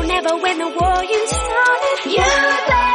never when the war you started. You played.